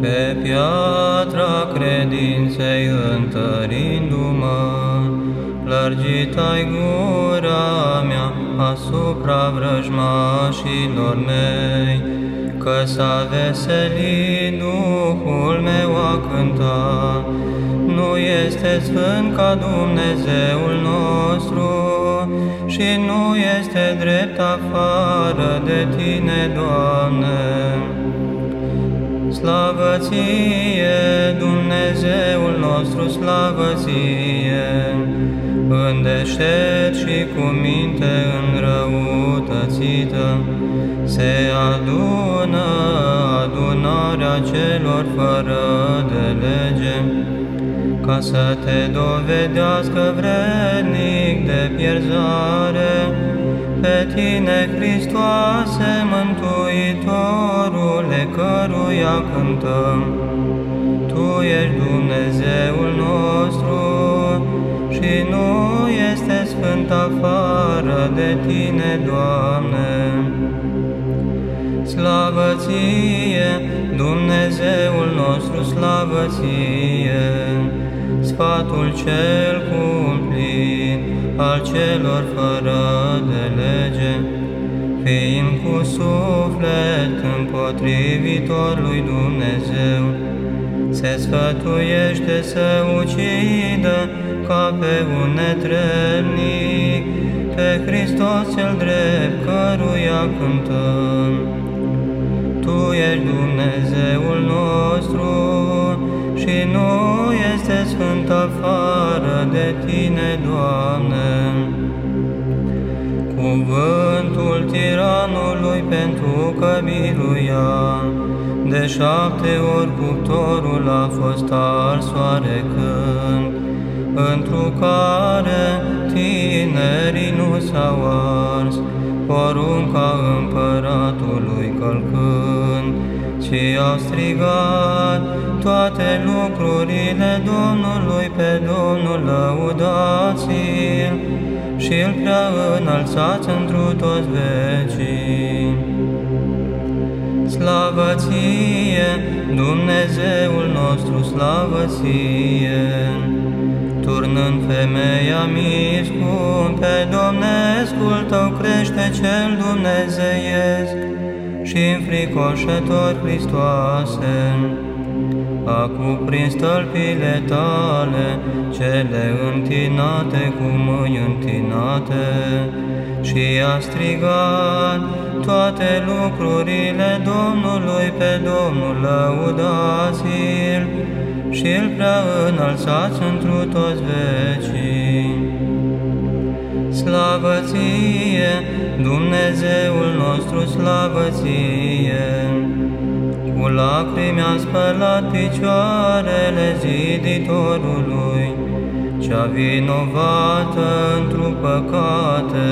Pe piatra credinței întărindu-mă, lărgit ai gura mea asupra vrăjmașilor mei, că s-a veselit Duhul meu a cânta. Nu este sfânt ca Dumnezeul nostru și nu este drept afară de Tine, Doamne. Slavă ție, Dumnezeul nostru, slavă ție, în deșert și cu minte înrăutățită, se adună adunarea celor fără de lege, ca să te dovedească vrednic de pierzare, pe tine, Hristoase, Mântuitorule, căruia cântăm. Tu ești Dumnezeul nostru și nu este sfânt afară de tine, Doamne. Slavă ție, Dumnezeul nostru, slavă ție, sfatul cel cumplit al celor fără de lege, fiind cu suflet împotrivitor lui Dumnezeu, se sfătuiește să ucidă ca pe un netrebnic, pe Hristos cel drept, căruia cântăm. Tu ești Dumnezeul nostru și nu este sfânt afară de Tine, Doamne. Cuvântul tiranului pentru că biruia, de șapte ori cuptorul a fost ars oarecând, întru care tinerii nu s-au ars, porunca împăratului călcând, ci au strigat toate lucrurile Domnului pe Domnul lăudați și îl prea înălțați întru toți vecii. Slavă ție, Dumnezeul nostru, slavă ție! Turnând femeia miscun pe Domnescul tău crește cel dumnezeiesc și înfricoșător Hristoase. A cuprins stălpile tale, cele întinate cu mâini întinate, și a strigat toate lucrurile Domnului pe Domnul lăudați-l și îl prea înălțați întru toți vecii. Slavă ție, Dumnezeul nostru, slavă ție! Cu lacrimi a spălat picioarele ziditorului, cea vinovată într-o păcate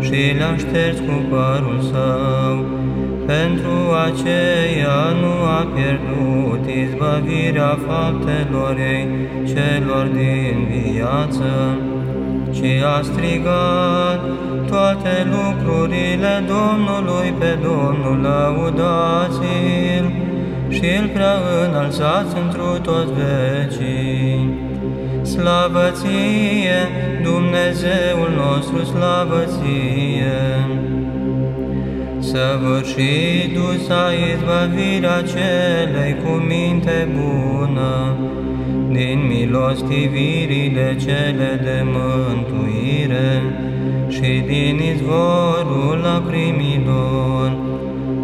și le-a șters cu părul său. Pentru aceea nu a pierdut izbăvirea faptelor ei celor din viață, ci a strigat toate lucrurile Domnului pe Domnul lăudați-l și îl prea înălțați întru toți vecii. Slavă ție, Dumnezeul nostru, slavă ție! Săvârșitu s-a izbăvirea celei cu minte bună, din milostivirile cele de mântuire și din izvorul lacrimilor,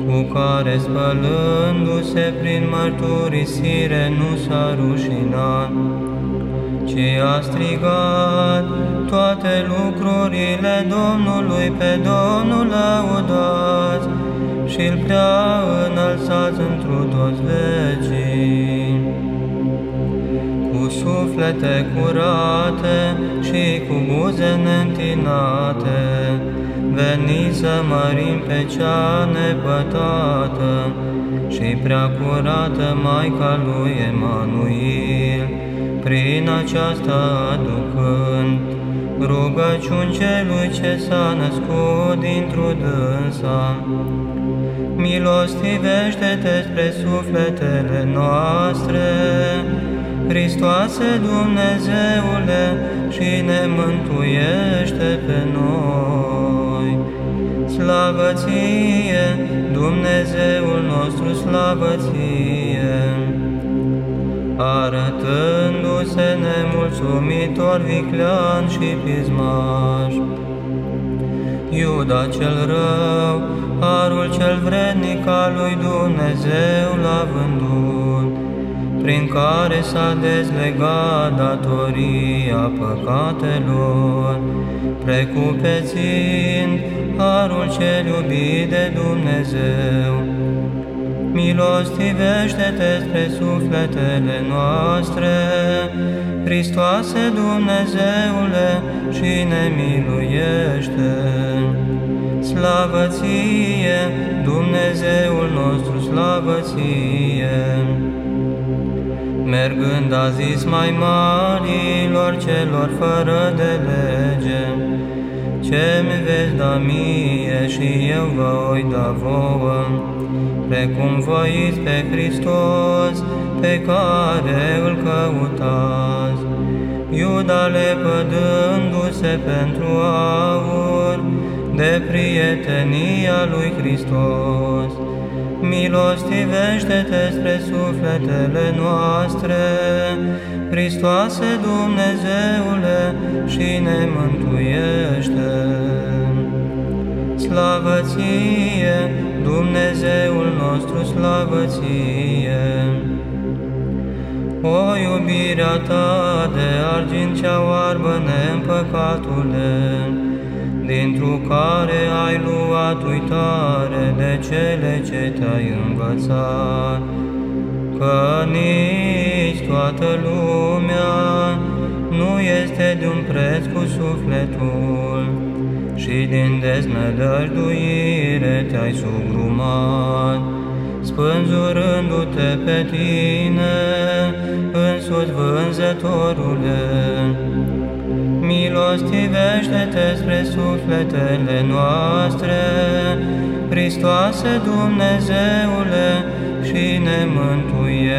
cu care spălându-se prin mărturisire nu s-a rușinat, ci a strigat toate lucrurile Domnului pe Domnul lăudați și îl prea înălțați întru toți vecii. Cu suflete curate și cu buze neîntinate, veniți să mărim pe cea nepătată și prea curată Maica lui Emanuel, prin aceasta aducând rugăciuni celui ce s-a născut dintr-o dânsa. Milostivește-te spre sufletele noastre, Hristoase Dumnezeule, și ne mântuiește pe noi. Slavă ție, Dumnezeul nostru, slavă ție! Arătându-se nemulțumitor, viclean și pismaș, Iuda cel rău, harul cel vrednic al lui Dumnezeu l-a vândut, prin care s-a dezlegat datoria păcatelor, precupețind harul cel iubit de Dumnezeu. Milostivește-te spre sufletele noastre, Hristoase Dumnezeule, și ne miluiește. Slavă ție, Dumnezeul nostru, slavă ție! Mergând a zis mai marilor celor fără de lege, Ce-mi veți da mie și eu vă voi da vouă, Precum voiți pe Hristos, pe care îl căutați. Iuda lepădându-se pentru aur, de prietenia lui Hristos. Milostivește-te spre sufletele noastre, Hristoase Dumnezeule, și ne mântuiește. Slavă ție, Dumnezeul nostru, slavă ție! O iubirea ta de argint cea oarbă neîmpăcatule, dintr-o care ai luat uitare de cele ce te-ai învățat, că nici toată lumea nu este de un preț cu sufletul și din deznădăjduire te-ai sugrumat, spânzurându-te pe tine, însuți vânzătorule, milostivește-te spre sufletele noastre, Hristoase Dumnezeule, și ne mântuiește.